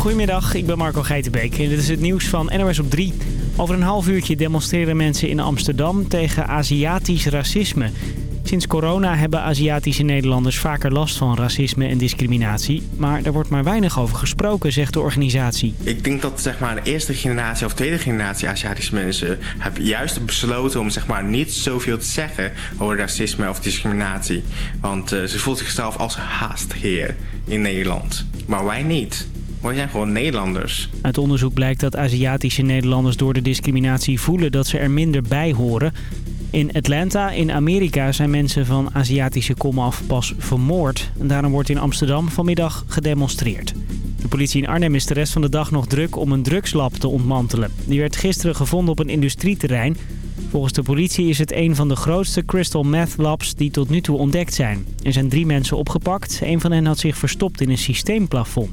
Goedemiddag, ik ben Marco Geitenbeek en dit is het nieuws van NOS op 3. Over een half uurtje demonstreren mensen in Amsterdam tegen Aziatisch racisme. Sinds corona hebben Aziatische Nederlanders vaker last van racisme en discriminatie. Maar er wordt maar weinig over gesproken, zegt de organisatie. Ik denk dat zeg maar, de eerste generatie of tweede generatie Aziatische mensen... hebben juist besloten om zeg maar, niet zoveel te zeggen over racisme of discriminatie. Want uh, ze voelt zichzelf als haastheer in Nederland. Maar wij niet. Wij zijn gewoon Nederlanders. Uit onderzoek blijkt dat Aziatische Nederlanders door de discriminatie voelen dat ze er minder bij horen. In Atlanta in Amerika zijn mensen van Aziatische komaf pas vermoord. En daarom wordt in Amsterdam vanmiddag gedemonstreerd. De politie in Arnhem is de rest van de dag nog druk om een drugslab te ontmantelen. Die werd gisteren gevonden op een industrieterrein. Volgens de politie is het een van de grootste crystal meth labs die tot nu toe ontdekt zijn. Er zijn drie mensen opgepakt. Een van hen had zich verstopt in een systeemplafond.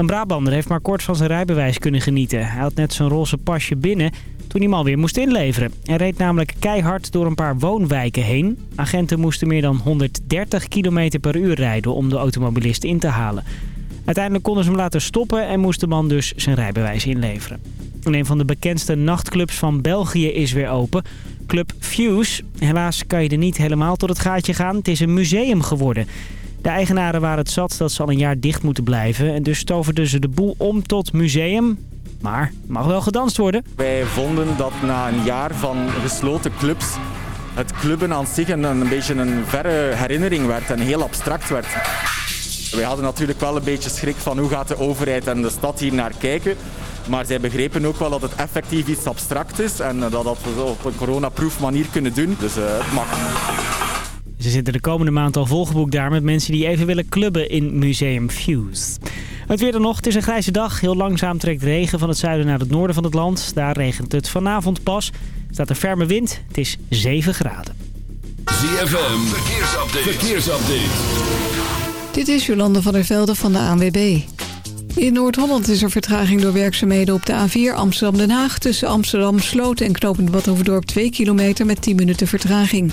Een Brabander heeft maar kort van zijn rijbewijs kunnen genieten. Hij had net zijn roze pasje binnen toen hij hem alweer moest inleveren. Hij reed namelijk keihard door een paar woonwijken heen. Agenten moesten meer dan 130 km per uur rijden om de automobilist in te halen. Uiteindelijk konden ze hem laten stoppen en moest de man dus zijn rijbewijs inleveren. een van de bekendste nachtclubs van België is weer open. Club Fuse. Helaas kan je er niet helemaal tot het gaatje gaan. Het is een museum geworden. De eigenaren waren het zat dat ze al een jaar dicht moeten blijven. En dus stoverden ze de boel om tot museum. Maar mag wel gedanst worden. Wij vonden dat na een jaar van gesloten clubs het clubben aan zich een, een beetje een verre herinnering werd en heel abstract werd. Wij hadden natuurlijk wel een beetje schrik van hoe gaat de overheid en de stad hier naar kijken. Maar zij begrepen ook wel dat het effectief iets abstract is en dat, dat we op een coronaproof manier kunnen doen. Dus uh, het mag. Ze zitten de komende maand al volgeboekt daar met mensen die even willen clubben in Museum Fuse. Het weer dan nog. Het is een grijze dag. Heel langzaam trekt regen van het zuiden naar het noorden van het land. Daar regent het vanavond pas. Er staat een ferme wind. Het is 7 graden. ZFM. Verkeersupdate. Verkeersupdate. Dit is Jolande van der Velde van de ANWB. In Noord-Holland is er vertraging door werkzaamheden op de A4 Amsterdam-Den Haag... tussen Amsterdam-Sloot en Knopend Badhoevedorp 2 kilometer met 10 minuten vertraging.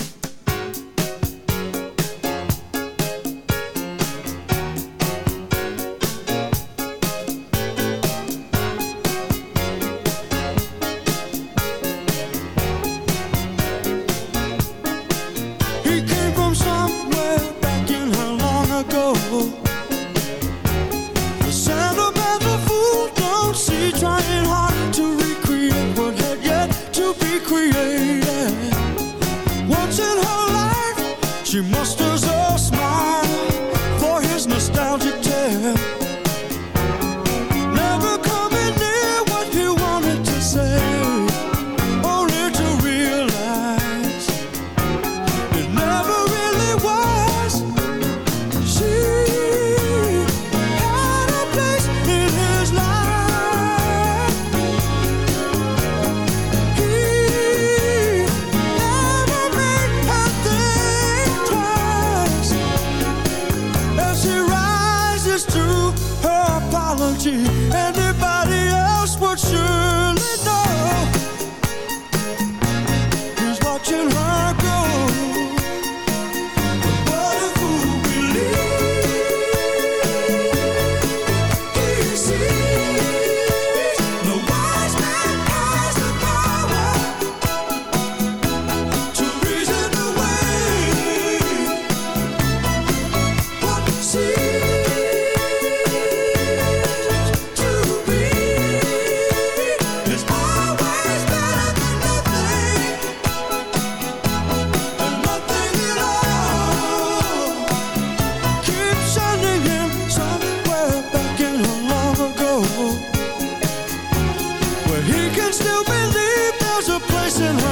Bij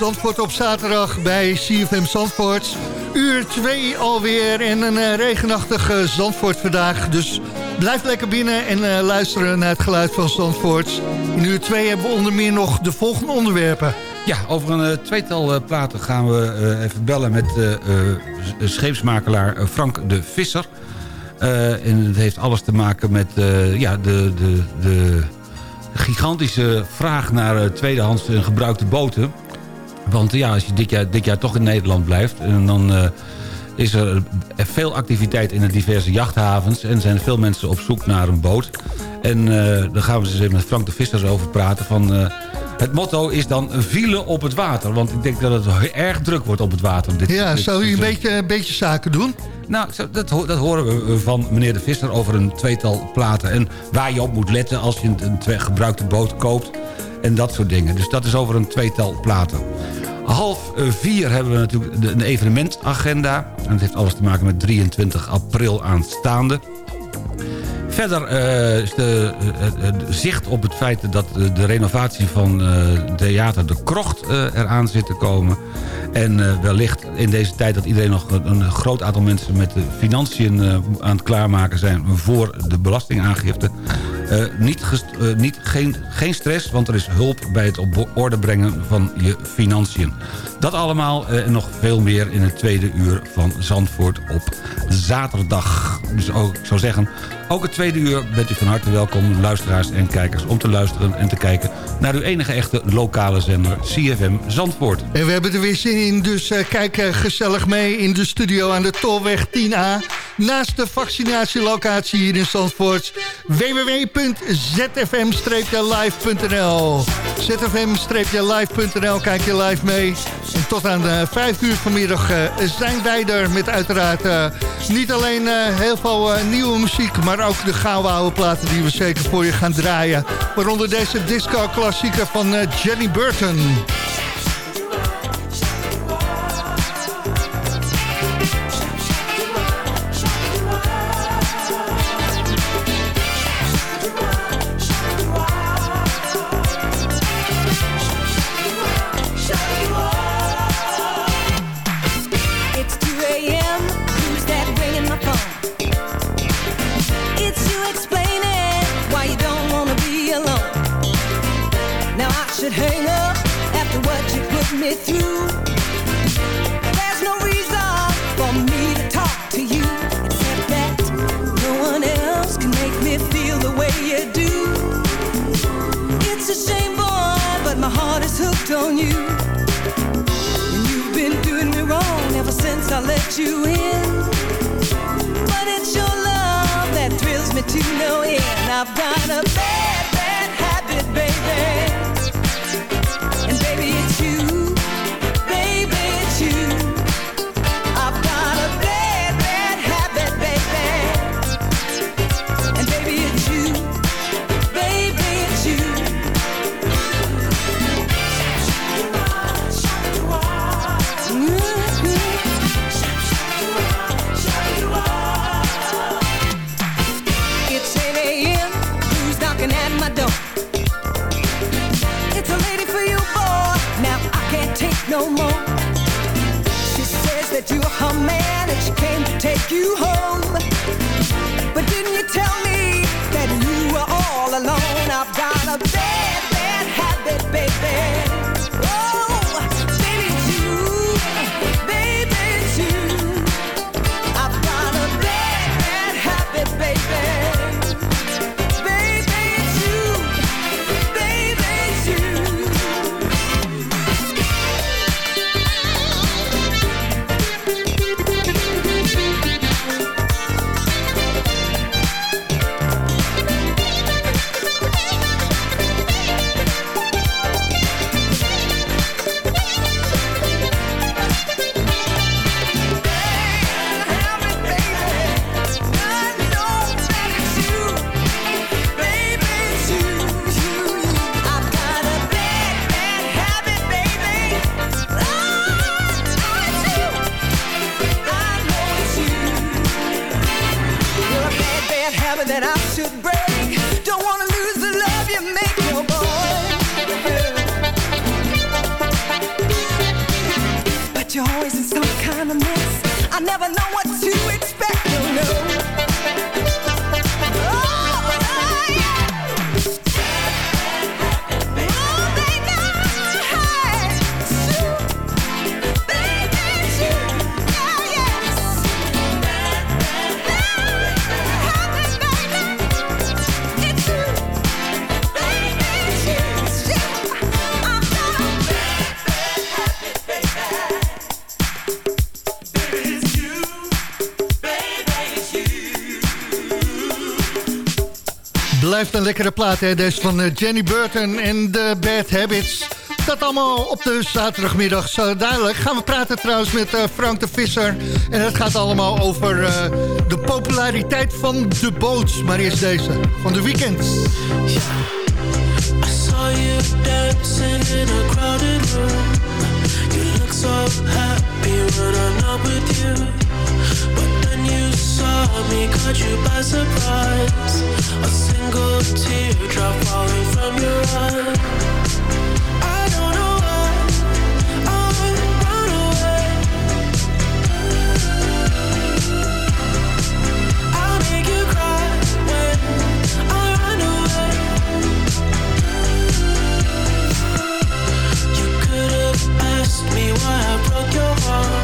Zandvoort op zaterdag bij CFM Zandvoort. Uur 2 alweer en een uh, regenachtig uh, Zandvoort vandaag. Dus blijf lekker binnen en uh, luisteren naar het geluid van Zandvoort. In uur 2 hebben we onder meer nog de volgende onderwerpen. Ja, over een tweetal platen gaan we even bellen met scheepsmakelaar Frank de Visser. en het heeft alles te maken met ja, de, de, de gigantische vraag naar tweedehands en gebruikte boten. Want ja, als je dit jaar, dit jaar toch in Nederland blijft... En dan uh, is er veel activiteit in de diverse jachthavens... en zijn veel mensen op zoek naar een boot. En uh, daar gaan we eens even met Frank de Vissers over praten... van uh, het motto is dan vielen op het water. Want ik denk dat het erg druk wordt op het water. Dit, ja, zou u een beetje, een beetje zaken doen? Nou, dat, dat horen we van meneer de Visser over een tweetal platen. En waar je op moet letten als je een, een gebruikte boot koopt. En dat soort dingen. Dus dat is over een tweetal platen. Half vier hebben we natuurlijk een evenementagenda. En dat heeft alles te maken met 23 april aanstaande. Verder uh, is de, uh, zicht op het feit dat de renovatie van Theater de Krocht eraan zit te komen. En wellicht in deze tijd dat iedereen nog een groot aantal mensen met de financiën aan het klaarmaken zijn voor de belastingaangifte. Niet, niet geen, geen stress, want er is hulp bij het op orde brengen van je financiën. Dat allemaal en nog veel meer in het tweede uur van Zandvoort op zaterdag. Dus ook, ik zou zeggen, ook het tweede uur bent u van harte welkom, luisteraars en kijkers... om te luisteren en te kijken naar uw enige echte lokale zender CFM Zandvoort. En we hebben er weer zin in, dus kijk gezellig mee in de studio aan de Tolweg 10A... naast de vaccinatielocatie hier in Zandvoort. www.zfm-live.nl zfm-live.nl, kijk je live mee. En tot aan uh, 5 uur vanmiddag uh, zijn wij er met uiteraard uh, niet alleen heel veel nieuwe muziek... maar ook de gouden oude platen die we zeker voor je gaan draaien. Waaronder deze disco-klassieker van Jenny Burton. Een lekkere plaat, hè? Deze van eh, Jenny Burton en de Bad Habits. Dat allemaal op de zaterdagmiddag. Zo duidelijk. Gaan we praten trouwens met eh, Frank de Visser. En het gaat allemaal over eh, de populariteit van de boot. Maar eerst deze, van de weekend. I saw you dancing in a crowded room. You look so happy when I'm with you. Then you saw me, caught you by surprise. A single teardrop falling from your eye. I don't know why I run away. I'll make you cry when I run away. You could have asked me why I broke your heart.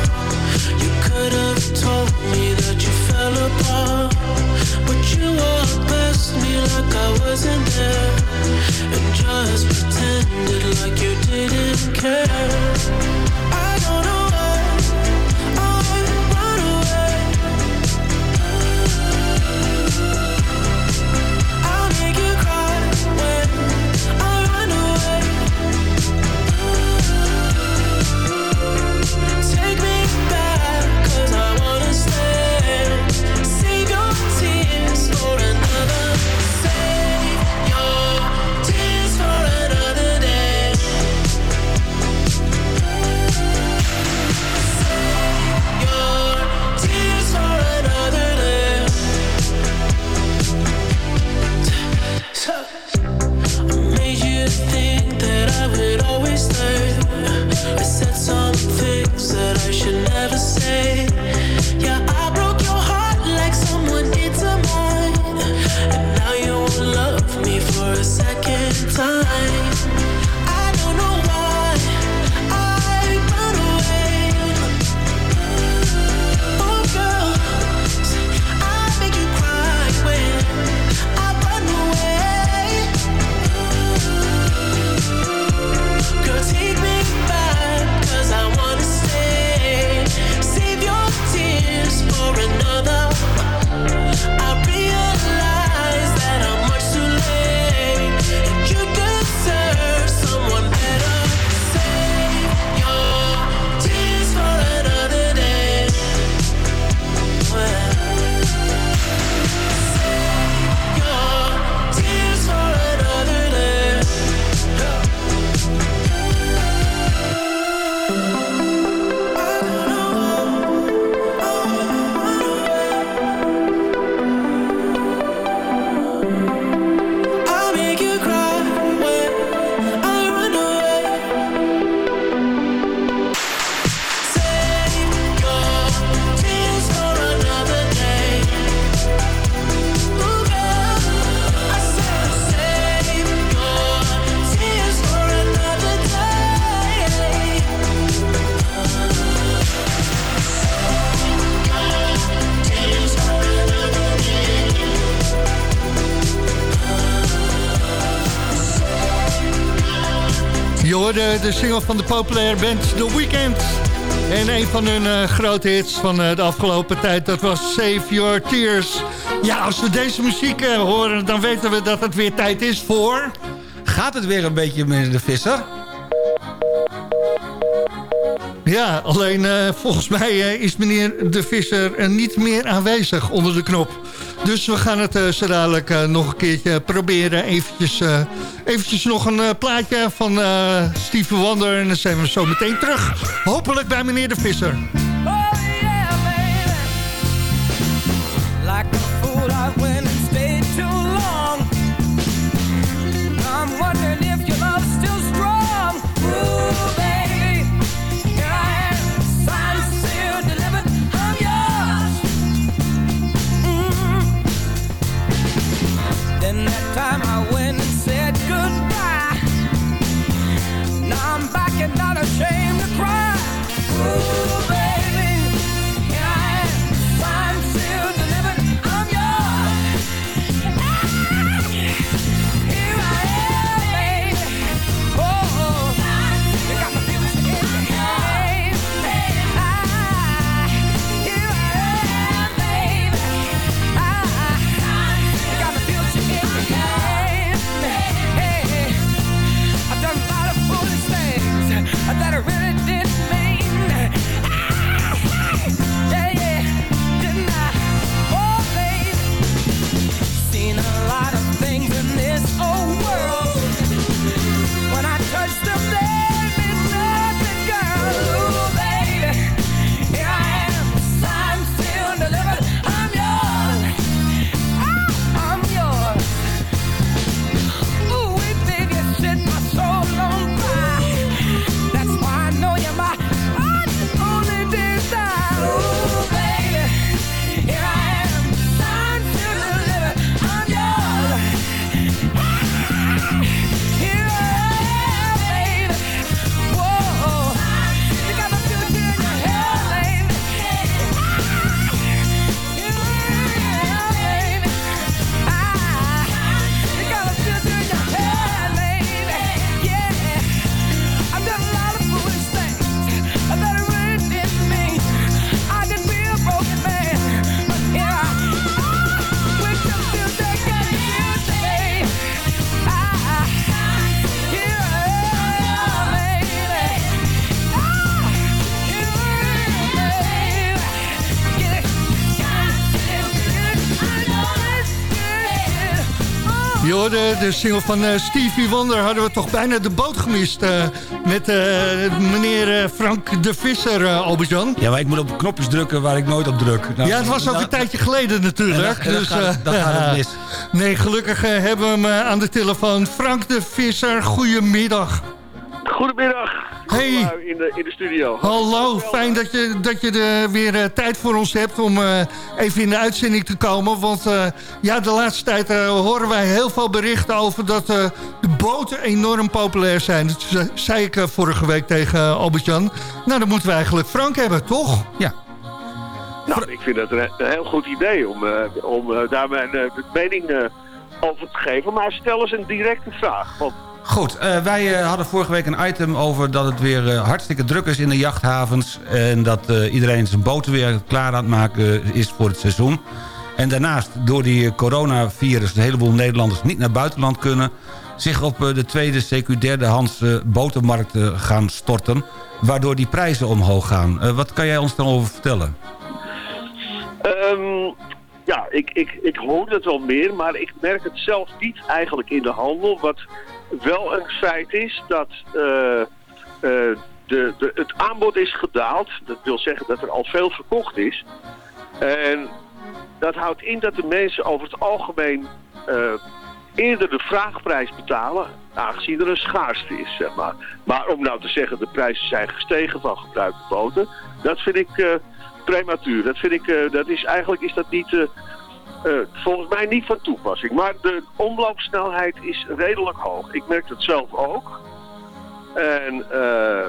Like I wasn't there. And just pretended like you didn't care. De single van de populaire band The Weeknd. En een van hun eh, grote hits van eh, de afgelopen tijd, dat was Save Your Tears. Ja, als we deze muziek eh, horen, dan weten we dat het weer tijd is voor... Gaat het weer een beetje, meneer de Visser? Ja, alleen eh, volgens mij eh, is meneer De Visser eh, niet meer aanwezig onder de knop. Dus we gaan het eh, zo dadelijk eh, nog een keertje proberen. Eventjes, eh, eventjes nog een eh, plaatje van eh Steven Wonder. En dan zijn we zo meteen terug. Hopelijk bij meneer De Visser. Fool, I time I hoorde de single van eh, Stevie Wonder. Hadden we toch bijna de boot gemist eh, met eh, meneer eh, Frank de Visser, eh Albert-Jan. Ja, maar ik moet op knopjes drukken waar ik nooit op druk. Nou, ja, het was ook nou, een tijdje geleden natuurlijk. En dan- en dan dus, gaat eh, dan gaat het mis. Nee, gelukkig hebben we hem eh, aan de telefoon. Frank de Visser, goedemiddag. Goedemiddag. Hey. Hallo, In de, in de studio. Hallo, fijn dat je, dat je er weer eh, tijd voor ons hebt om eh, even in de uitzending te komen. Want eh, ja, de laatste tijd eh, horen wij heel veel berichten over dat eh, de boten enorm populair zijn. Dat ze- zei ik vorige week tegen Albert-Jan. Nou, dan moeten we eigenlijk Frank hebben, toch? Ja. Nou, ik vind dat een, heel goed idee om, eh, om eh, daar mijn mening eh, over te geven. Maar stel eens een directe vraag. Want Goed, eh, wij eh, hadden vorige week een item over dat het weer eh, hartstikke druk is in de jachthavens. En dat iedereen zijn boten weer klaar aan het maken is voor het seizoen. En daarnaast, door die coronavirus, een heleboel Nederlanders niet naar buitenland kunnen... zich op de tweede, CQ derdehands eh, botenmarkt gaan storten... waardoor die prijzen omhoog gaan. Wat kan jij ons daarover vertellen? Ehm, ja, ik, ik, ik hoor het wel meer, maar ik merk het zelf niet eigenlijk in de handel. Wat wel een feit is, dat eh, eh, de, de, het aanbod is gedaald. Dat wil zeggen dat er al veel verkocht is. En dat houdt in dat de mensen over het algemeen eh, eerder de vraagprijs betalen, aangezien er een schaarste is, zeg maar. Maar om nou te zeggen, de prijzen zijn gestegen van gebruikte boten, dat vind ik eh, prematuur. Dat vind ik, dat is eigenlijk is dat niet, eh, volgens mij niet van toepassing. Maar de omloopsnelheid is redelijk hoog. Ik merk dat zelf ook. En eh,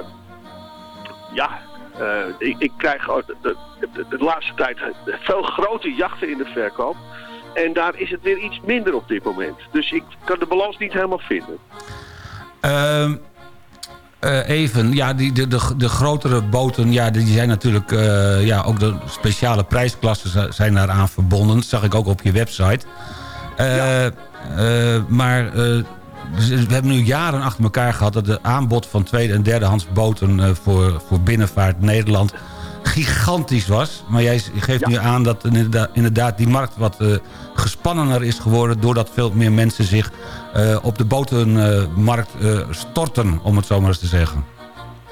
ja, eh, ik, ik krijg de, de, de- laatste tijd veel grote jachten in de verkoop. En daar is het weer iets minder op dit moment. Dus ik kan de balans niet helemaal vinden. Eh, even, ja, die, de, de, de grotere boten, ja, die zijn natuurlijk... eh, ja, ook de speciale prijsklassen zi- zijn daaraan verbonden. Dat zag ik ook op je website. Eh, maar we hebben nu jaren achter elkaar gehad... dat de aanbod van tweede- en derdehands boten voor, voor binnenvaart Nederland gigantisch was. Maar jij geeft nu aan dat inderdaad, inderdaad die markt wat eh, gespannener is geworden... doordat veel meer mensen zich eh, op de botenmarkt eh, storten, om het zo maar eens te zeggen.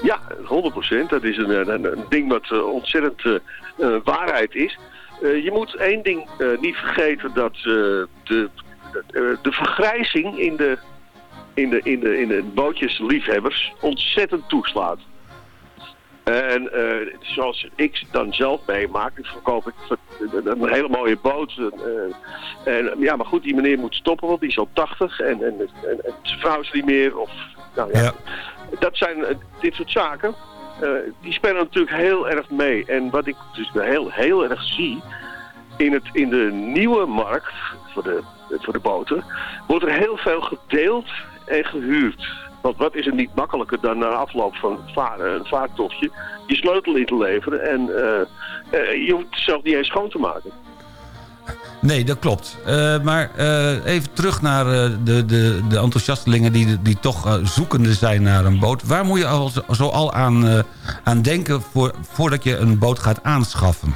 Ja, 100%. Dat is een, een, een ding wat ontzettend waarheid is. Je moet één ding niet vergeten dat de, de, de vergrijzing in de, in de, in de, in de bootjesliefhebbers ontzettend toeslaat. En eh, zoals ik dan zelf meemaak, ik verkoop ik een, een hele mooie boot. eh, en, ja, maar goed, die meneer moet stoppen, want die is al 80 en, en, en, en zijn vrouw is niet meer. Of, nou ja, dat zijn eh, dit soort zaken. die spelen natuurlijk heel erg mee. En wat ik dus heel, heel erg zie in, het, in de nieuwe markt voor de, voor de boten, wordt er heel veel gedeeld en gehuurd. Want wat is er niet makkelijker dan na afloop van een vaartochtje je sleutel in te leveren en eh, eh, je hoeft het zelf niet eens schoon te maken. Nee, dat klopt. Eh, maar even terug naar de, de, de enthousiastelingen die, die toch zoekende zijn naar een boot. Waar moet je al, zo al aan, aan denken voor, voordat je een boot gaat aanschaffen?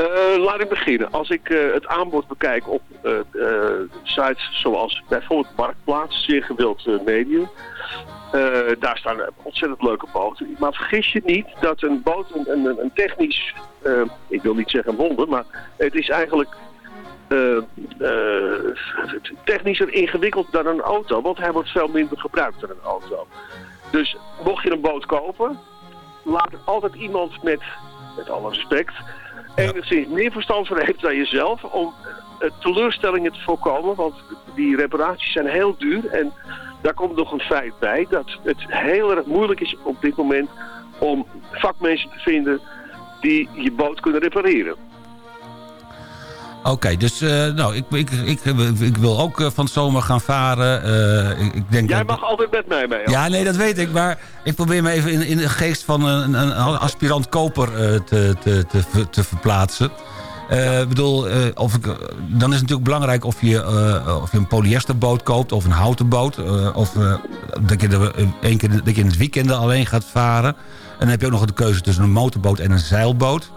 Eh, laat ik beginnen. Als ik eh, het aanbod bekijk op eh, sites zoals bijvoorbeeld Marktplaats, zeer gewild medium. daar staan ontzettend leuke boten. Maar vergis je niet dat een boot een, een, technisch, ik wil niet zeggen wonder, maar het is eigenlijk technischer ingewikkeld dan een auto. Want hij wordt veel minder gebruikt dan een auto. Dus mocht je een boot kopen, laat altijd iemand met, met alle respect, enigszins meer verstand van heeft dan jezelf om eh, teleurstellingen te voorkomen. Want die reparaties zijn heel duur en daar komt nog een feit bij dat het heel erg moeilijk is op dit moment om vakmensen te vinden die je boot kunnen repareren. Oké, dus eh, nou, ik, ik, ik, ik wil ook eh, van zomer gaan varen. Eh, ik, denk Jij dat- mag altijd met mij mee. Ja, nee, dat weet ik. Maar ik probeer me even in, in de geest van een, een aspirant koper te, te, te, te verplaatsen. Ik bedoel, of ik, dan is het natuurlijk belangrijk of je, of je een polyesterboot koopt of een houten boot. of dat, je er één keer, dat je in het weekend alleen gaat varen. En dan heb je ook nog de keuze tussen een motorboot en een zeilboot.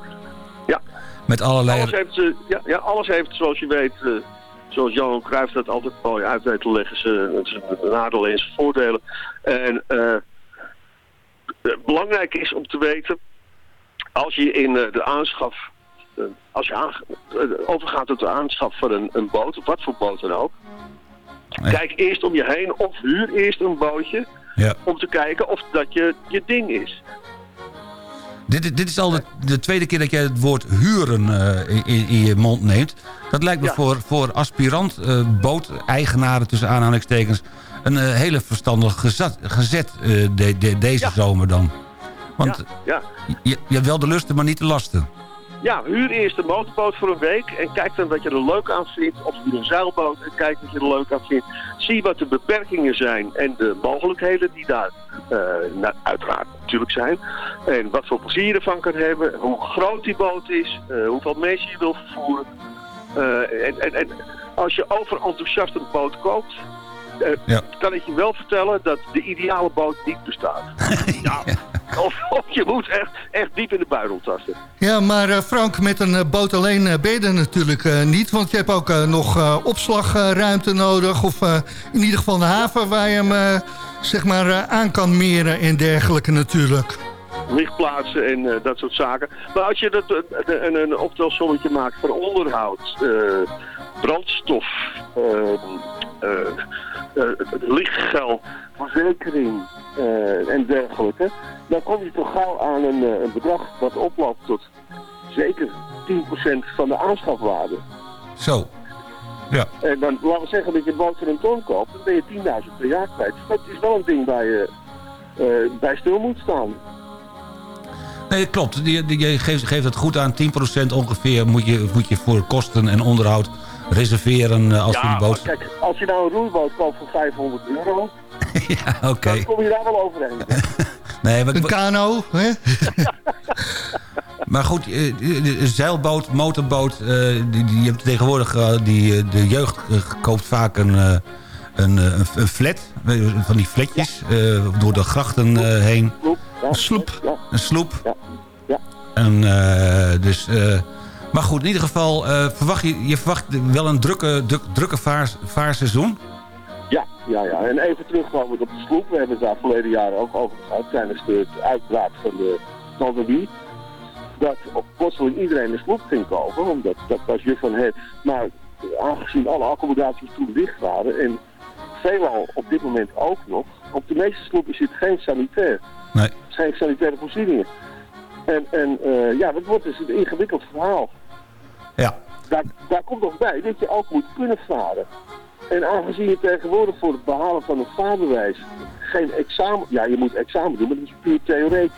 Met allerlei... Alles heeft, ze- ja, ja, alles heeft, zoals je weet, eh, zoals Johan Cruijff dat altijd mooi uit weet te leggen, zijn nadelen en zijn voordelen. En eh, eh, belangrijk is om te weten, als je in de aanschaf, als je overgaat tot de aanschaf van een, een boot, of wat voor boot dan ook, kijk eerst om je heen of huur eerst een bootje Ja. om te kijken of dat je, je ding is. Dit, dit is al de, de tweede keer dat jij het woord huren eh, in, in je mond neemt. Dat lijkt me voor, voor aspirant eh, booteigenaren tussen aanhalingstekens... een eh, hele verstandig gezet, gezet de, de- deze zomer dan. Want Ja, je, je hebt wel de lusten, maar niet de lasten. Ja, huur eerst een motorboot voor een week en kijk dan wat je er leuk aan vindt. Of huur een zeilboot en kijk wat je er leuk aan vindt. Zie wat de beperkingen zijn en de mogelijkheden die daar eh, nou, uiteraard natuurlijk zijn. En wat voor plezier je ervan kan hebben, hoe groot die boot is, eh, hoeveel mensen je wil vervoeren. Eh, en, en, en als je overenthousiast een boot koopt, Ja. kan ik je wel vertellen dat de ideale boot niet bestaat. ja. Of, of je moet echt, echt diep in de buidel tasten. Ja, maar eh, Frank, met een eh, boot alleen eh, ben je er natuurlijk niet. Want je hebt ook nog opslagruimte nodig. Of in ieder geval een haven waar je hem zeg maar, aan kan meren en dergelijke natuurlijk. lichtplaatsen en dat soort zaken. Maar als je dat, een, een optelsommetje maakt voor onderhoud, brandstof, eh, eh, eh, lichtgeld, verzekering eh, en dergelijke, dan kom je toch gauw aan een, een bedrag wat oploopt tot zeker 10% van de aanschafwaarde. Zo. Ja. En dan laten we zeggen dat je een boot voor een ton koopt, dan ben je 10.000 per jaar kwijt. Dat is wel een ding waar je bij stil moet staan. Nee, klopt. Je geeft, geeft het goed aan. 10% ongeveer moet je, moet je voor kosten en onderhoud reserveren eh, als je ja, die boot... maar kijk, als je nou een roeiboot koopt voor 500 euro, ja, oké. Dan kom je daar wel overheen. Nee, maar, Een kano, hè? maar goed, eh, de zeilboot, motorboot, eh, die, die je hebt tegenwoordig, eh, die, eh, de jeugd eh, koopt vaak een, eh, een, eh, een, een flat, eh, van die flatjes, eh, door de grachten eh, heen. Een sloep. Ja. Een sloep. Ja. Ja. En, eh, dus, eh, maar goed, in ieder geval, eh, verwacht je, je verwacht wel een drukke, druk, drukke vaar, vaarseizoen. Ja, ja, ja. En even terugkomend op de sloep. We hebben het daar verleden jaar ook over gehad tijdens de uitbraak van de pandemie. Dat op plotseling iedereen een sloep ging kopen, omdat dat was je van het. Maar aangezien alle accommodaties toen dicht waren en veelal op dit moment ook nog, op de meeste sloepen zit geen sanitair. Nee. Geen sanitaire voorzieningen. En, en eh, ja, dat wordt dus een ingewikkeld verhaal. Ja. Daar, daar komt nog bij dat je ook moet kunnen varen. En aangezien je tegenwoordig voor het behalen van een vaarbewijs geen examen... Ja, je moet examen doen, maar dat is puur theoretisch.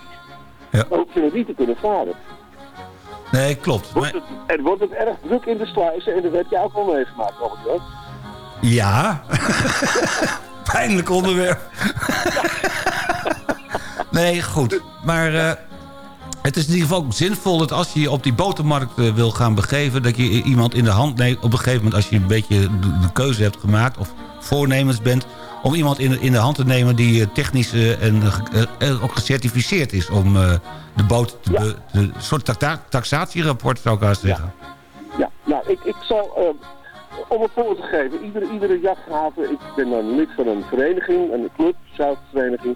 Ja. Dan hoef je nog niet te kunnen varen. Nee, klopt. Wordt het, en wordt het erg druk in de sluizen en dat heb je ook wel meegemaakt, ik wel. Ja. Pijnlijk onderwerp. nee, goed. Maar eh, het is in ieder geval ook zinvol dat als je je op die botermarkt eh, wil gaan begeven... dat je iemand in de hand neemt op een gegeven moment... als je een beetje de, de keuze hebt gemaakt of voornemens bent... om iemand in, de- in de hand te nemen die eh, technisch eh, en ook gecertificeerd is... om de boot te... een soort taxa- taxatierapport zou ik haast zeggen. Ja, nou, ik, ik zal, om het voor te geven, iedere, iedere jachthaven, ik ben dan lid van een vereniging, een club, Zuidvereniging.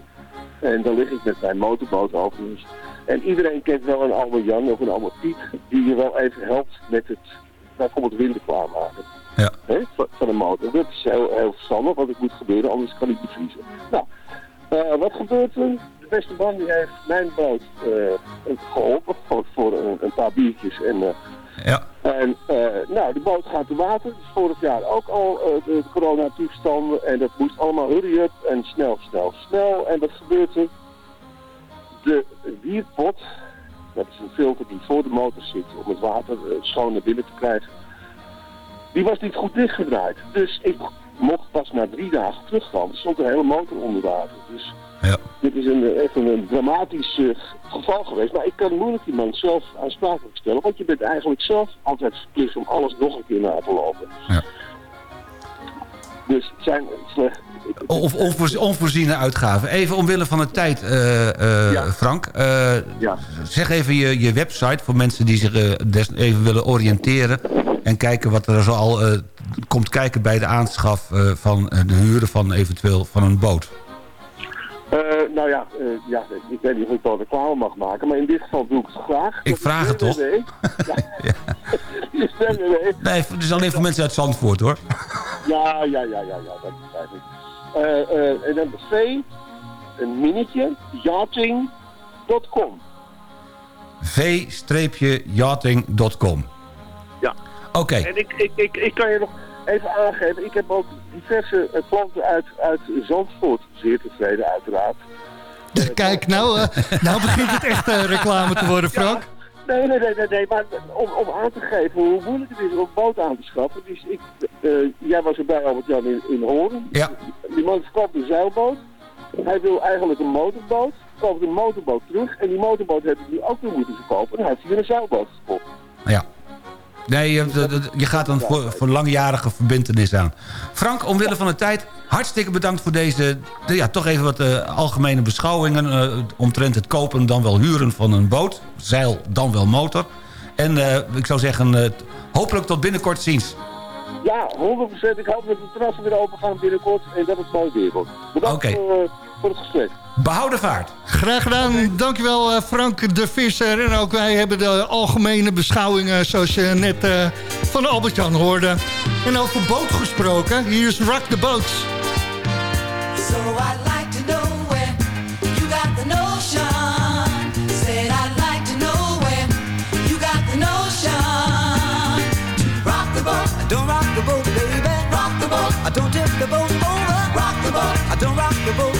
En dan lig ik met mijn motorboot overigens. En iedereen kent wel een Alme Jan of een Alme Piet, die je wel even helpt met het, bijvoorbeeld winden klaarmaken. Ja. Hè, van, een motor. Dat is heel, heel verstandig, want het moet gebeuren, anders kan ik bevriezen. Nou, eh, wat gebeurt er? De beste man die heeft mijn boot eh, geholpen voor, voor een, een paar biertjes en... eh, Ja. en nou, de boot gaat te water. Dus vorig jaar ook al de, de coronatoestanden. En dat moest allemaal hurry up en snel, snel, snel. En wat gebeurt er? De wierpot, dat is een filter die voor de motor zit om het water eh, schoon naar binnen te krijgen. Die was niet goed dichtgedraaid. Dus ik mocht pas na drie dagen terugkomen. Er stond een hele motor onder water. Dus Ja. dit is een, even een dramatisch eh, geval geweest. Maar ik kan moeilijk iemand zelf aansprakelijk stellen. Want je bent eigenlijk zelf altijd verplicht om alles nog een keer na te lopen. Ja. Dus zijn. Of onvoorz- onvoorziene uitgaven. Even omwille van de tijd, eh, eh, Frank. Eh, Zeg even je, je website voor mensen die zich des- even willen oriënteren... en kijken wat er zo al eh, komt kijken bij de aanschaf van de huren van eventueel van een boot. Eh, nou ja, eh, ja, ik weet niet of ik wel reclame mag maken. Maar in dit geval doe ik het graag. Ik vraag het toch? Ja. Is www. Nee, het is alleen voor mensen uit Zandvoort, hoor. Ja, ja, ja, ja, ja, dat begrijp ik. Eh, eh, en dan V, een minnetje, yachting.com. v-yachting.com Ja. Oké. En ik, ik, ik, ik kan je nog even aangeven, ik heb ook diverse eh, klanten uit, uit Zandvoort, zeer tevreden uiteraard. Kijk, nou, eh, nou begint het echt eh, reclame te worden, Frank. Nee, nee, nee, nee, nee maar om, om aan te geven hoe moeilijk het is om een boot aan te schaffen. Dus ik, eh, jij was erbij, Albert-Jan, in, in Hoorn. Ja. Die man verkoopt een zeilboot. Hij wil eigenlijk een motorboot. Koopt een motorboot terug. En die motorboot heb ik nu ook weer moeten verkopen. En hij heeft hier een zeilboot gekocht. Ja. Nee, je, gaat dan voor, voor langjarige verbindenis aan. Frank, omwille van de tijd, hartstikke bedankt voor deze... de- ja, toch even wat eh, algemene beschouwingen... eh, omtrent het kopen dan wel huren van een boot. Zeil dan wel motor. En eh, ik zou zeggen, hopelijk tot binnenkort ziens. Ja, 100%. Ik hoop dat de terrassen weer open gaan binnenkort. En dat het mooi weer wordt. Bedankt Oké. voor, voor het gesprek. Behouden vaart. Graag gedaan. Dankjewel eh, Frank de Visser. En ook wij hebben de algemene beschouwingen zoals je net eh, van Albert-Jan hoorde. En over boot gesproken, hier is Rock the Boat. So I'd like to know where you got the notion. Said I'd like to know where you got the notion. Rock the boat, don't rock the boat, baby. Rock the boat, I don't tip the boat over. Rock the boat, I don't rock the boat,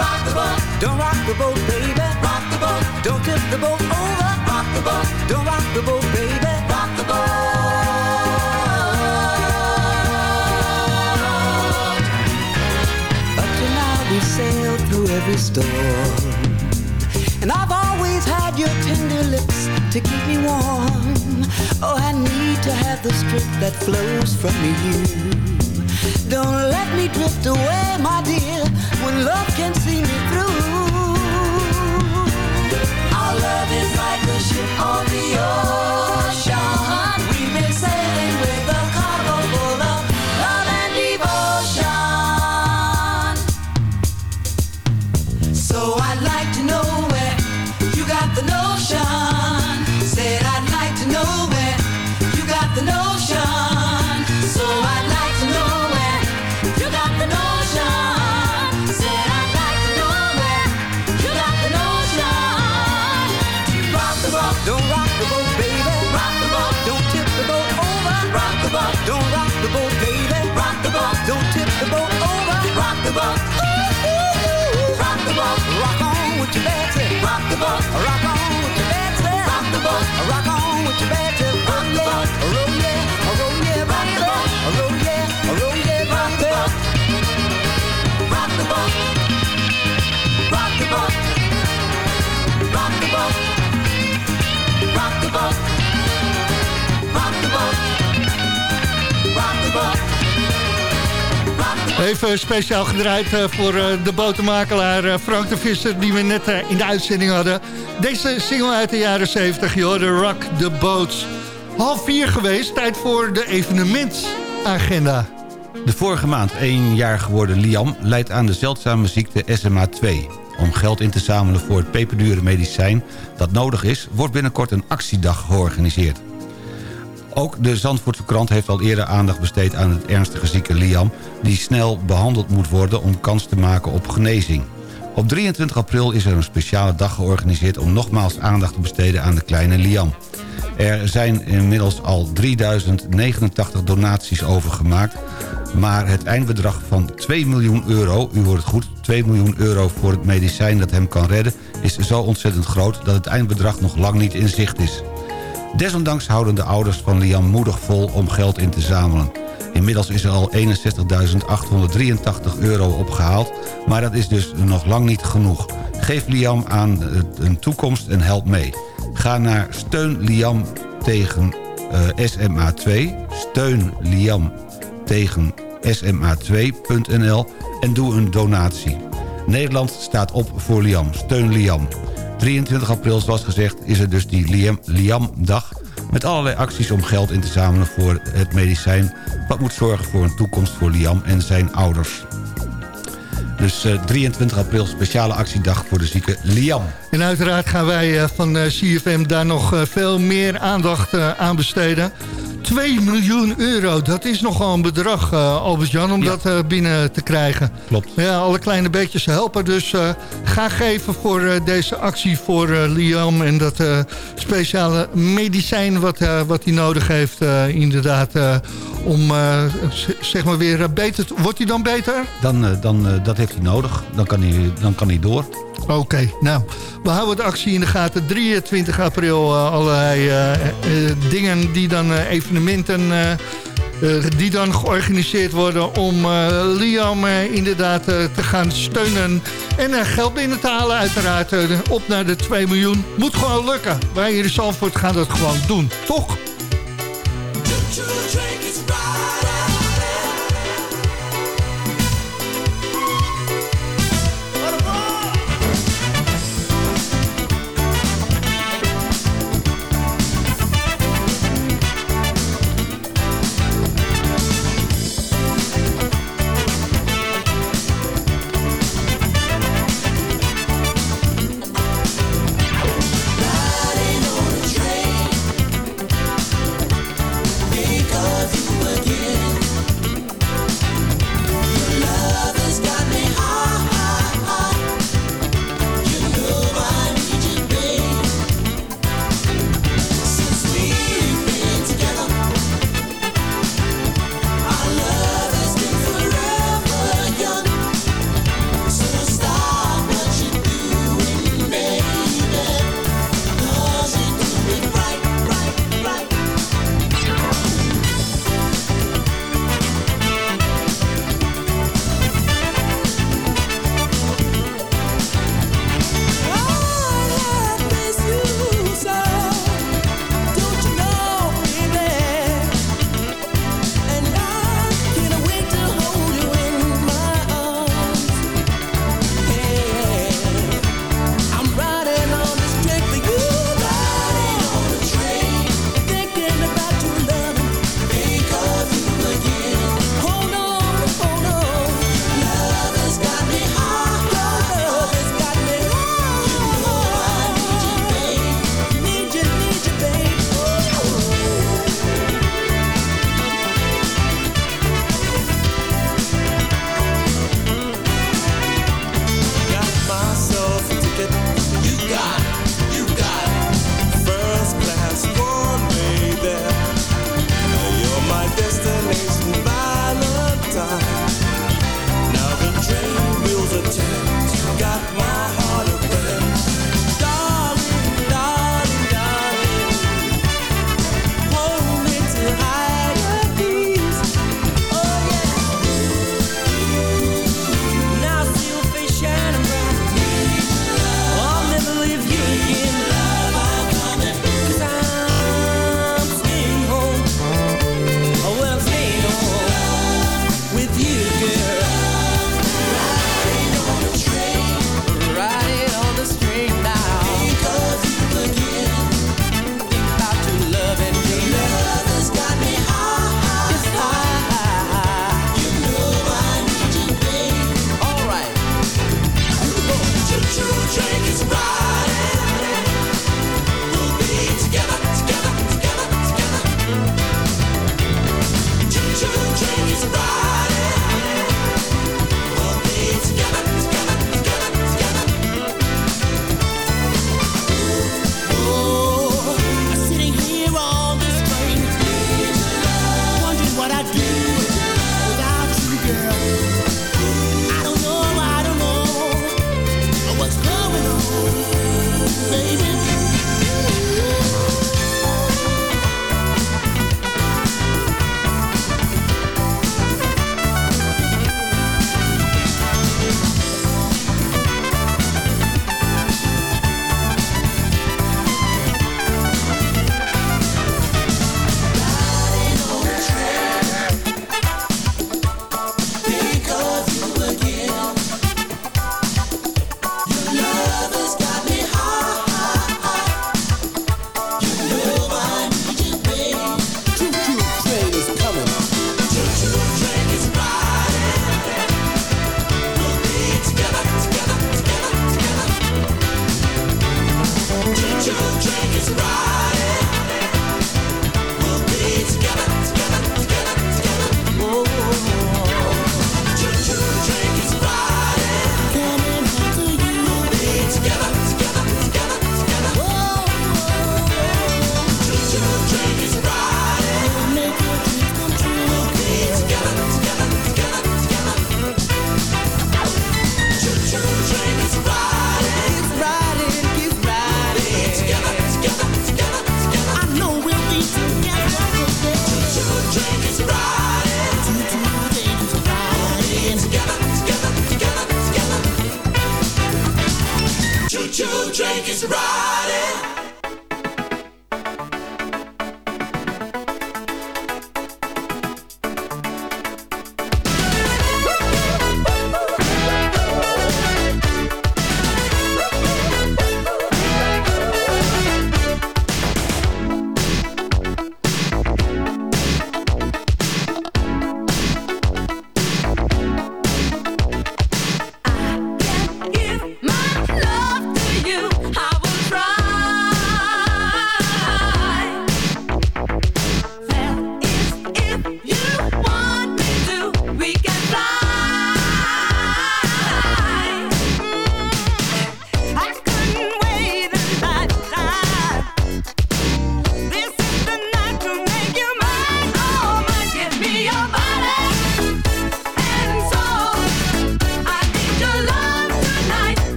Rock the boat, don't rock the boat, baby. Rock the boat, don't tip the boat over. Rock the boat, don't rock the boat, baby. Rock the boat. We sailed through every storm. And I've always had your tender lips to keep me warm. Oh, I need to have the strength that flows from you. Don't let me drift away, my dear, when love can see me through. Our love is like a ship on the ocean. The boat, rock the boat, rock on with your Betsy. Rock the boat, rock on with your Betsy. Rock the boat, Even speciaal gedraaid eh, voor eh, de botenmakelaar eh, Frank de Visser... die we net in de uitzending hadden. Deze single uit de jaren 70, joh, de Rock the Boats. Half vier geweest, tijd voor de evenementsagenda. De vorige maand één jaar geworden Liam leidt aan de zeldzame ziekte SMA-2. Om geld in te zamelen voor het peperdure medicijn dat nodig is... wordt binnenkort een actiedag georganiseerd. Ook de Zandvoortse krant heeft al eerder aandacht besteed aan het ernstige zieke Liam... die snel behandeld moet worden om kans te maken op genezing. Op 23 april is er een speciale dag georganiseerd... om nogmaals aandacht te besteden aan de kleine Liam. Er zijn inmiddels al 3089 donaties overgemaakt... maar het eindbedrag van 2 miljoen euro, u hoort het goed... 2 miljoen euro voor het medicijn dat hem kan redden... is zo ontzettend groot dat het eindbedrag nog lang niet in zicht is. Desondanks houden de ouders van Liam moedig vol om geld in te zamelen. Inmiddels is er al 61.883 euro opgehaald, maar dat is dus nog lang niet genoeg. Geef Liam aan een toekomst en help mee. Ga naar Steun Liam tegen eh, SMA2, Steun Liam tegen SMA2.nl en doe een donatie. Nederland staat op voor Liam. Steun Liam. 23 april, zoals gezegd, is er dus die Liam, Liam-dag... met allerlei acties om geld in te zamelen voor het medicijn... wat moet zorgen voor een toekomst voor Liam en zijn ouders. Dus eh, 23 april, speciale actiedag voor de zieke Liam. En uiteraard gaan wij eh, van eh, CFM daar nog eh, veel meer aandacht eh, aan besteden. 2 miljoen euro, dat is nogal een bedrag, eh, Albert-Jan, om dat eh, binnen te krijgen. Klopt. Ja, alle kleine beetjes helpen, dus eh, ga geven voor deze actie voor Liam... en dat speciale medicijn wat, wat hij nodig heeft, inderdaad... om zeg maar weer beter... te- Wordt hij dan beter? Dan, dan, dat heeft hij nodig. Dan kan hij, dan kan hij door. Oké, nou, we houden de actie in de gaten. 23 april uh, allerlei uh, uh, dingen die dan evenementen... Die dan georganiseerd worden om Liam inderdaad te gaan steunen. En geld binnen te halen uiteraard. Op naar de 2 miljoen. Moet gewoon lukken. Wij hier in Zandvoort gaan dat gewoon doen. Toch?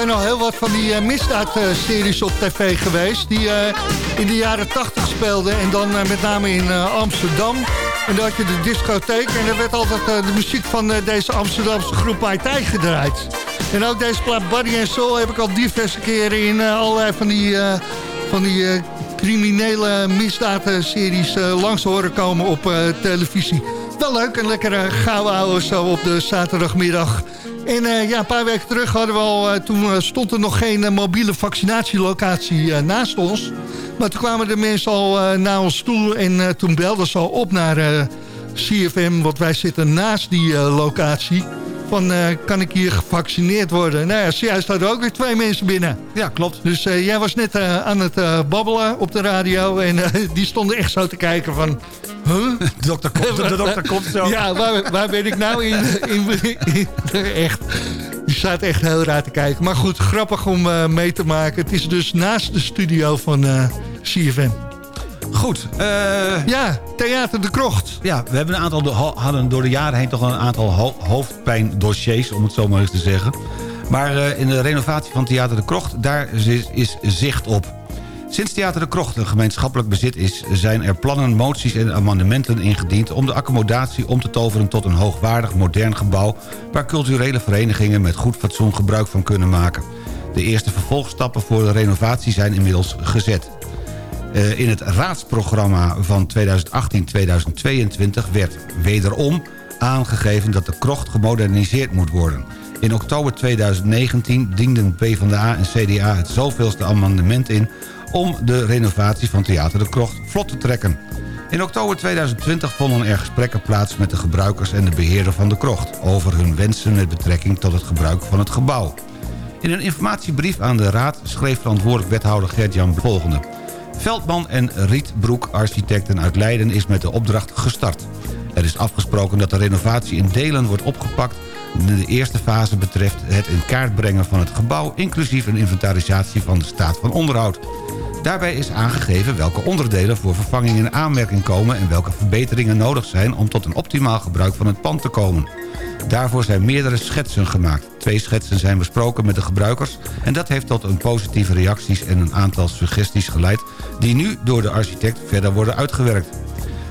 Zijn al heel wat van die uh, misdaadseries op tv geweest... die uh, in de jaren 80 speelden en dan uh, met name in Amsterdam. En dan had je de discotheek en er werd altijd de muziek van deze Amsterdamse groep Mai gedraaid. En ook deze plaat Buddy and Soul heb ik al diverse keren in allerlei van die, van die criminele misdaadseries langs horen komen op televisie. Wel leuk en lekker gouden ouwe zo op de zaterdagmiddag... En uh, ja, een paar weken terug hadden we al, uh, toen uh, stond er nog geen mobiele vaccinatielocatie naast ons. Maar toen kwamen de mensen al naar ons toe en toen belden ze al op naar CFM, want wij zitten naast die locatie. Van, kan ik hier gevaccineerd worden? Nou ja, zojuist hadden ook weer twee mensen binnen. Ja, klopt. Dus jij was net aan het babbelen op de radio en die stonden echt zo te kijken van... Huh? De dokter komt, de dokter komt zo. Ja, waar, waar ben ik nou in, in, in, Echt. Die staat echt heel raar te kijken. Maar goed, grappig om uh, mee te maken. Het is dus naast de studio van uh, CFM. Goed. Uh, ja, Theater de Krocht. Ja, we hebben een aantal, hadden door de jaren heen toch een aantal ho hoofdpijndossiers, om het zo maar eens te zeggen. Maar in de renovatie van Theater de Krocht, daar is, is zicht op. Sinds Theater de Krocht een gemeenschappelijk bezit is... zijn er plannen, moties en amendementen ingediend... om de accommodatie om te toveren tot een hoogwaardig modern gebouw... waar culturele verenigingen met goed fatsoen gebruik van kunnen maken. De eerste vervolgstappen voor de renovatie zijn inmiddels gezet. Uh, in het raadsprogramma van 2018-2022 werd wederom aangegeven dat de krocht gemoderniseerd moet worden. In oktober 2019 dienden PvdA en CDA het zoveelste amendement in om de renovatie van Theater de Krocht vlot te trekken. In oktober 2020 vonden er gesprekken plaats met de gebruikers en de beheerder van de krocht... over hun wensen met betrekking tot het gebruik van het gebouw. In een informatiebrief aan de Raad schreef verantwoordelijk wethouder Gert-Jan volgende. Veldman en Rietbroek Architecten uit Leiden is met de opdracht gestart. Er is afgesproken dat de renovatie in delen wordt opgepakt. De eerste fase betreft het in kaart brengen van het gebouw... inclusief een inventarisatie van de staat van onderhoud. Daarbij is aangegeven welke onderdelen voor vervanging in aanmerking komen... en welke verbeteringen nodig zijn om tot een optimaal gebruik van het pand te komen. Daarvoor zijn meerdere schetsen gemaakt. Twee schetsen zijn besproken met de gebruikers... en dat heeft tot een positieve reacties en een aantal suggesties geleid... die nu door de architect verder worden uitgewerkt.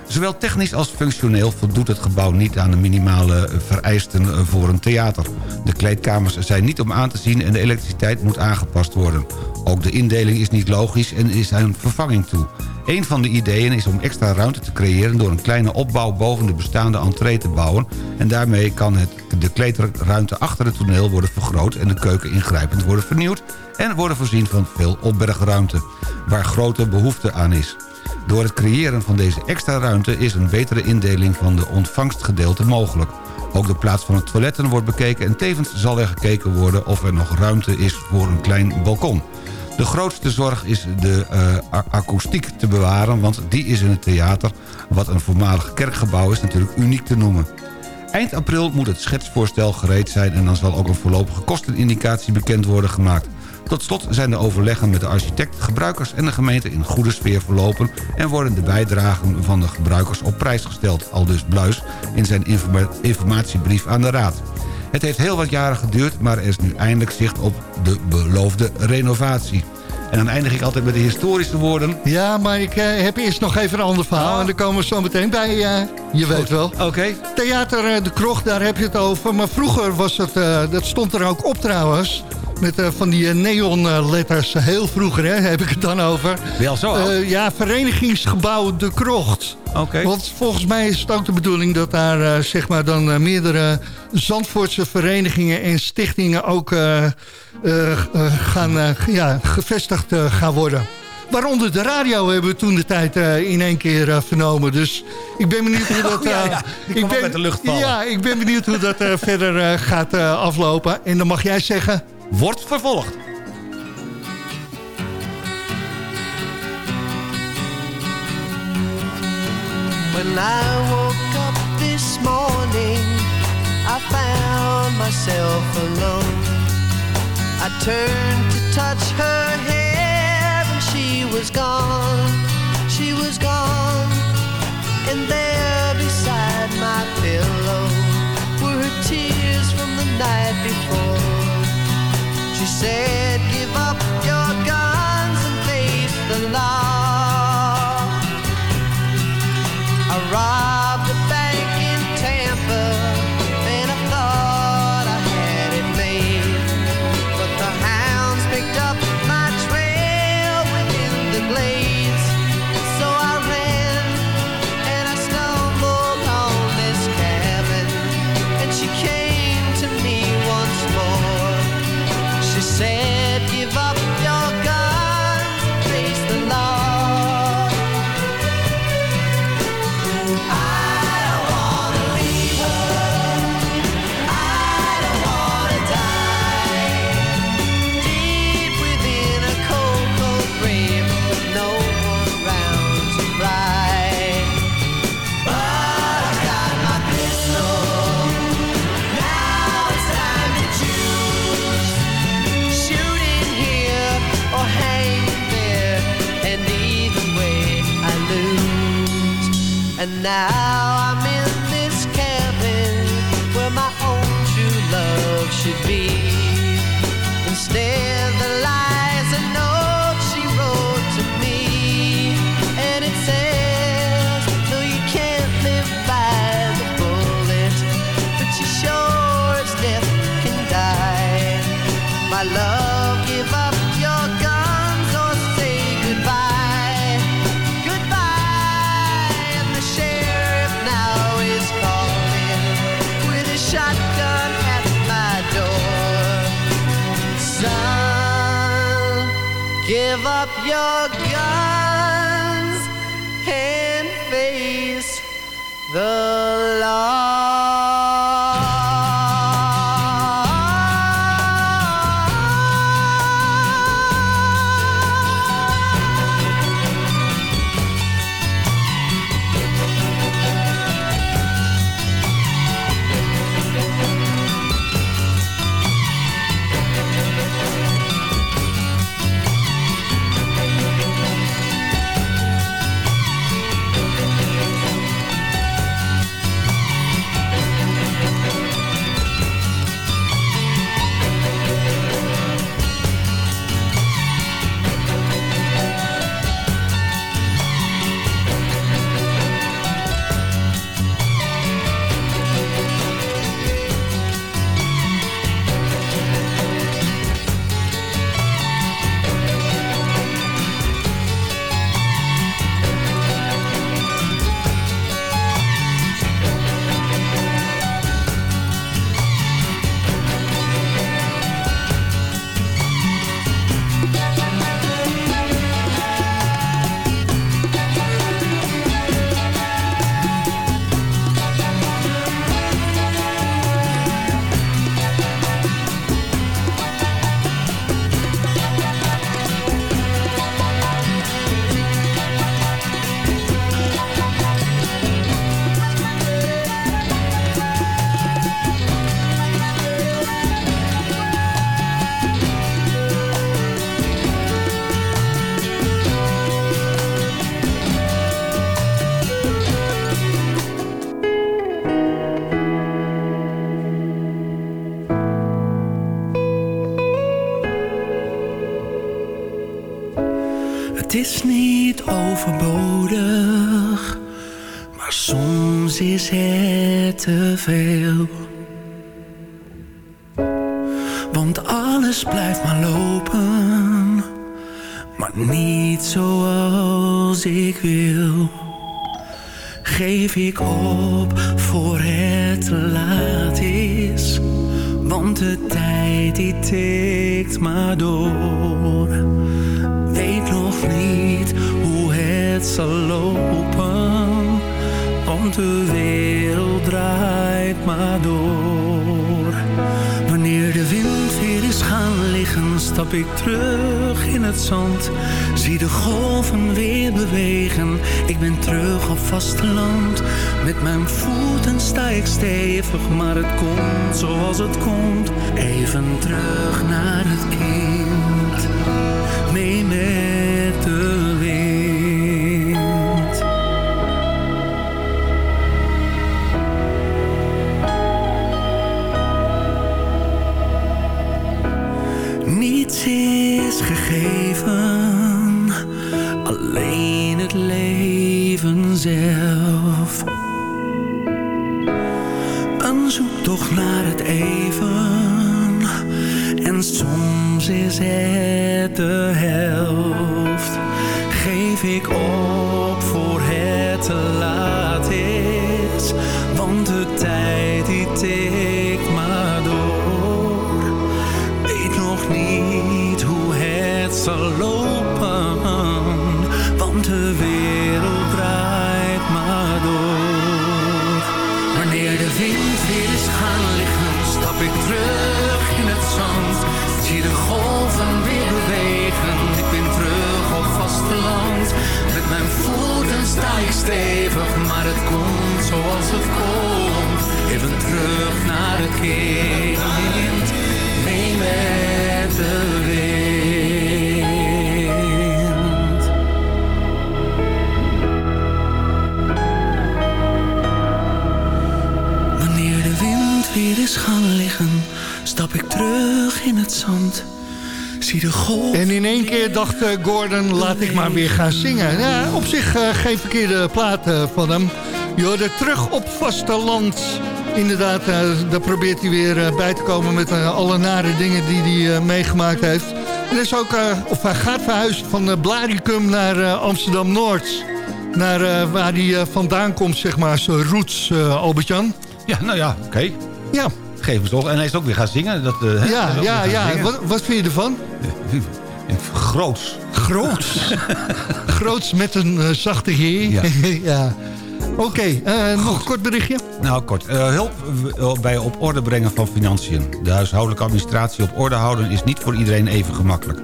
Zowel technisch als functioneel voldoet het gebouw niet aan de minimale vereisten voor een theater. De kleedkamers zijn niet om aan te zien en de elektriciteit moet aangepast worden. Ook de indeling is niet logisch en is aan vervanging toe. Een van de ideeën is om extra ruimte te creëren... door een kleine opbouw boven de bestaande entree te bouwen... en daarmee kan het, de kleedruimte achter het toneel worden vergroot... en de keuken ingrijpend worden vernieuwd... en worden voorzien van veel opbergruimte, waar grote behoefte aan is. Door het creëren van deze extra ruimte is een betere indeling van de ontvangstgedeelte mogelijk. Ook de plaats van de toiletten wordt bekeken en tevens zal er gekeken worden of er nog ruimte is voor een klein balkon. De grootste zorg is de uh, akoestiek te bewaren, want die is in het theater, wat een voormalig kerkgebouw is, natuurlijk uniek te noemen. Eind april moet het schetsvoorstel gereed zijn en dan zal ook een voorlopige kostenindicatie bekend worden gemaakt. Tot slot zijn de overleggen met de architect, gebruikers en de gemeente in goede sfeer verlopen... en worden de bijdragen van de gebruikers op prijs gesteld, al dus Bluis in zijn informatiebrief aan de Raad. Het heeft heel wat jaren geduurd, maar er is nu eindelijk zicht op de beloofde renovatie. En dan eindig ik altijd met de historische woorden. Ja, maar ik uh, heb eerst nog even een ander verhaal. Ah. En dan komen we zo meteen bij, uh, je Goed. weet wel. Oké. Theater uh, De Krocht, daar heb je het over. Maar vroeger was het, dat stond er ook op trouwens... Met uh, van die neonletters, heel vroeger hè, heb ik het dan over. Wel zo uh, Ja, verenigingsgebouw De Krocht. Oké. Want volgens mij is het ook de bedoeling dat daar uh, zeg maar dan meerdere Zandvoortse verenigingen en stichtingen ook gaan, ja, gevestigd gaan worden. Waaronder de radio hebben we toen de tijd uh, in één keer uh, vernomen. Dus ik ben benieuwd hoe dat... Uh, ja, ja. ik ben, met de lucht vallen. Ja, ik ben benieuwd hoe dat verder gaat aflopen. En dan mag jij zeggen wordt vervolgd. When I woke up this morning, I found myself alone. I turned to touch her hair and she was gone, she was gone. And there beside my pillow were her tears from the night before. Said, Give up your guns and face the law. I give up your guns and face the alles blijft maar lopen, maar niet zoals ik wil. Geef ik op voor het laat is, want de tijd die tikt maar door. Weet nog niet hoe het zal lopen, want de wereld draait maar door. Stap ik terug in het zand. Zie de golven weer bewegen, ik ben terug op vasteland. Met mijn voeten sta ik stevig, maar het komt zoals het komt. Even terug naar het kind, mee met de Een zoektocht naar het even. En soms is het de helft. Geef ik op voor het zoals het komt. Even terug naar het kind, mee met de wind. Wanneer de wind weer is gaan liggen, stap ik terug in het zand. Zie de golf. En in één keer dacht eh, Gordon, laat ik maar weer gaan zingen. Ja, op zich eh, geen verkeerde plaat eh, van hem. Je hoorde terug op vasteland. Inderdaad, eh, daar probeert hij weer eh, bij te komen met eh, alle nare dingen die hij meegemaakt heeft. En is ook, of hij gaat verhuizen van Blaricum naar Amsterdam-Noord. Naar waar hij vandaan komt, zeg maar, zijn roots, Albert-Jan. Ja, nou ja, oké. Ja. Geef eens toch. En hij is ook weer gaan zingen. Dat, Ja, ja, ja. Wat, wat vind je ervan? Groots. Groots. Groots met een zachte G. Ja. ja. Oké, eh, nog een kort berichtje. Nou, kort. Eh, hulp w- bij op orde brengen van financiën. De huishoudelijke administratie op orde houden is niet voor iedereen even gemakkelijk.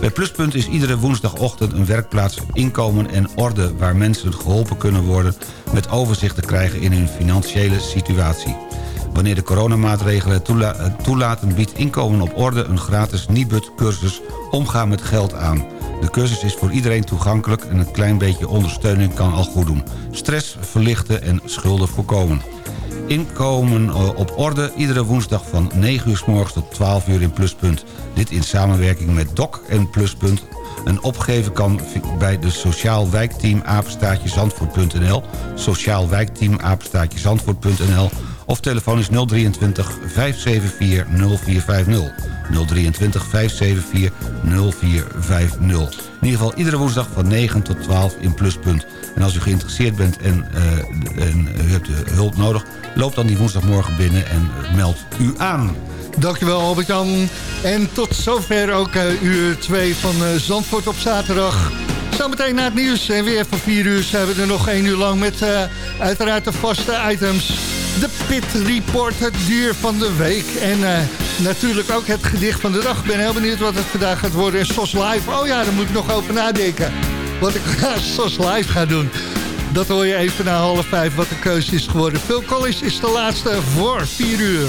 Bij Pluspunt is iedere woensdagochtend een werkplaats inkomen en orde... waar mensen geholpen kunnen worden met overzicht te krijgen in hun financiële situatie. Wanneer de coronamaatregelen toela- toelaten... biedt Inkomen op Orde een gratis Nibud-cursus Omgaan met geld aan. De cursus is voor iedereen toegankelijk... en een klein beetje ondersteuning kan al goed doen. Stress verlichten en schulden voorkomen. Inkomen eh, op orde iedere woensdag van 9 uur s morgens tot 12 uur in Pluspunt. Dit in samenwerking met DOC en Pluspunt. Een opgeven kan bij de Sociaal Wijkteam apenstaatje Zandvoort.nl Sociaal Wijkteam apenstaatje of telefoon is 023 574 0450. 023 574 0450. In ieder geval iedere woensdag van 9 tot 12 in Pluspunt. En als u geïnteresseerd bent en, eh, en u hebt eh, hulp nodig... loop dan die woensdagmorgen binnen en eh, meld u aan. Dankjewel Albert-Jan. En tot zover ook uur 2 van eh, Zandvoort op zaterdag. Zometeen na het nieuws en weer van 4 uur zijn we er nog 1 uur lang met uiteraard de vaste items. De Pit Report, het dier van de week. En eh, natuurlijk ook het gedicht van de dag. Ik ben heel benieuwd wat het vandaag gaat worden. En SOS Live, oh ja, daar moet ik nog over nadenken. Wat ik SOS Live ga doen. Dat hoor je even na half vijf wat de keuze is geworden. Phil Collins is de laatste voor 4 uur.